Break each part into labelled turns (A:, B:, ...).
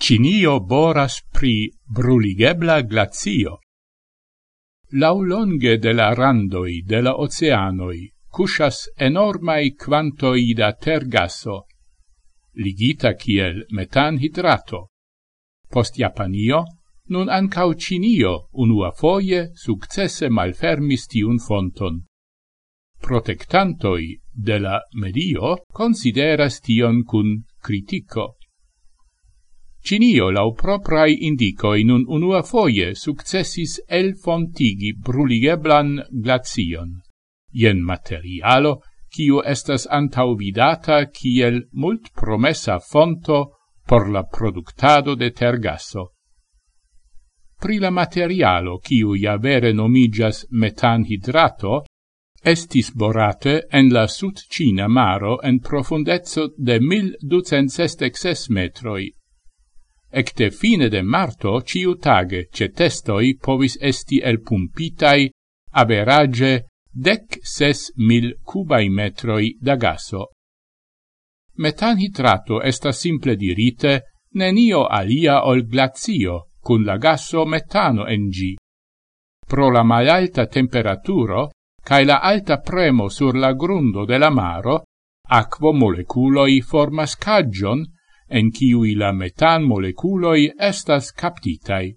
A: Cinio boras pri bruligebla glazio. Laulonge de la randoi de la oceanoi cusas enormai quantoi da tergaso, ligita kiel metan hidrato. Post Japanio, nun ancau Cinio unua foie successe malfermis tiun fonton. Protectantoi de la medio consideras tion cun critico. Cinio lau proprai indicoi nun unua foie successis el fontigi bruligeblan glacion. Ien materialo, kiu estas antau vidata kiel mult promessa fonto por la productado de tergasso. Pri la materialo, kiu ja vere nomigas metanhidrato, estis borate en la sud-cina maro en profundezzo de 1266 metroi Ecte fine de marto ciu tage cetestoi povis esti elpumpitai average dec ses mil cubai metroi da gaso. Metan hidrato estas simple dirite nenio alia ol glazio, cun la gaso metano en gi. Pro la malalta temperaturo, cae la alta premo sur la grundo de la maro, aquo moleculoi formas cagion en kiui la metan moleculoi estas captitai.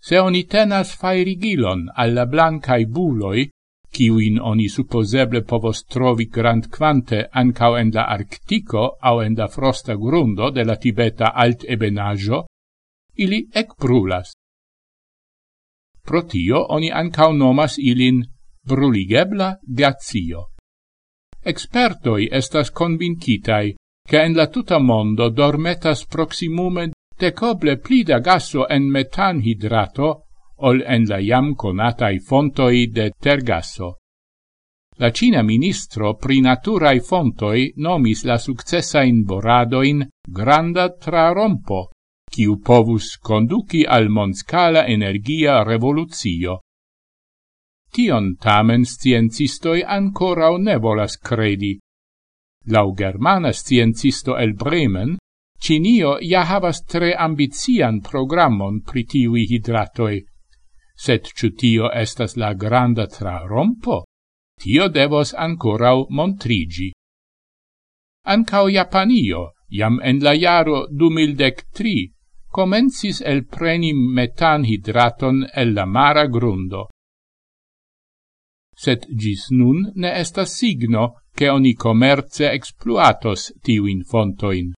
A: Se oni tenas fairigilon alla blancai buloi, kiuin oni supposeble povos trovi grand quante ancao en la Arctico au en la frosta grundo de la Tibeta alt ebenaggio, ili ec brulas. Pro tio oni ancao nomas ilin bruligebla gazio. Expertoi estas convincitai che en la tuta mondo dormetas proximume decoble pli da gaso en metanhidrato ol en la iam conatai fontoi de tergaso. La Cina ministro pri naturai fontoi nomis la successain boradoin granda trarompo, quiu povus conduci al monscala energia revoluzio. Tion tamen sciencistoi ancora ne volas credi, Lau germana sciencisto el Bremen, Cinio ja havas tre ambician programmon pri tiui hidratoi. Sed ciu tio estas la granda tra rompo? tio devos ancorau montrigi. Ancao Japanio, jam en la jaro 2003, comencis el preni metan hidraton el la mara grundo set gis nun ne estas signo che oni commerce exploatos tiuin fontoin.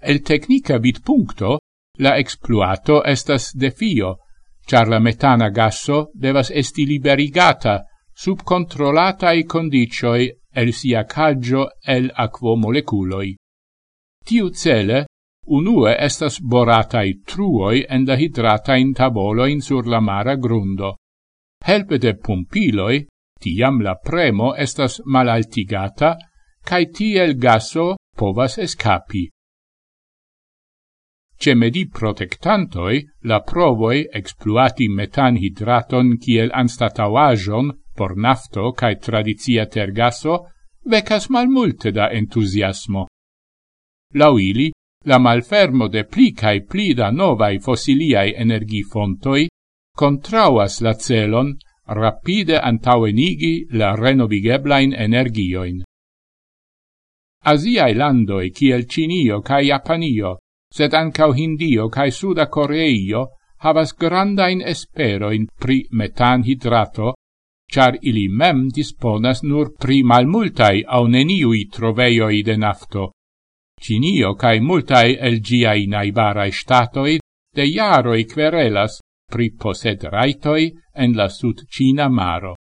A: El tecnica bit puncto, la exploato estas defio, char la metana gasso devas esti liberigata sub controllatae condicioi el sia caggio el aquomoleculoi. Tiu cele, unue estas boratai truoi en la hidratain taboloin sur la mara grundo. Helpe de pumpiloi, tiam la premo estas malaltigata, cae tiel gaso povas escapi. Cemedi protectantoi, la provoi expluati metanhidraton kiel anstatauajon por nafto cae tradizia tergaso vecas malmulte da entusiasmo. Lau ili, la malfermo de pli cae pli da novai fossiliai energifontoi contrauas la celon rapide antauenigi la renovigeblain energioin. Asiae landoi kiel Cinio cae Japanio, sed ancau Hindio cae Suda Coreio havas grandain esperoin pri metan hidrato, char ili mem disponas nur pri malmultai au neniui troveioi de nafto. Cinio cae multai el giai naibarae statoi de jaroi querelas pri posed raitoi en la sud Cina maro.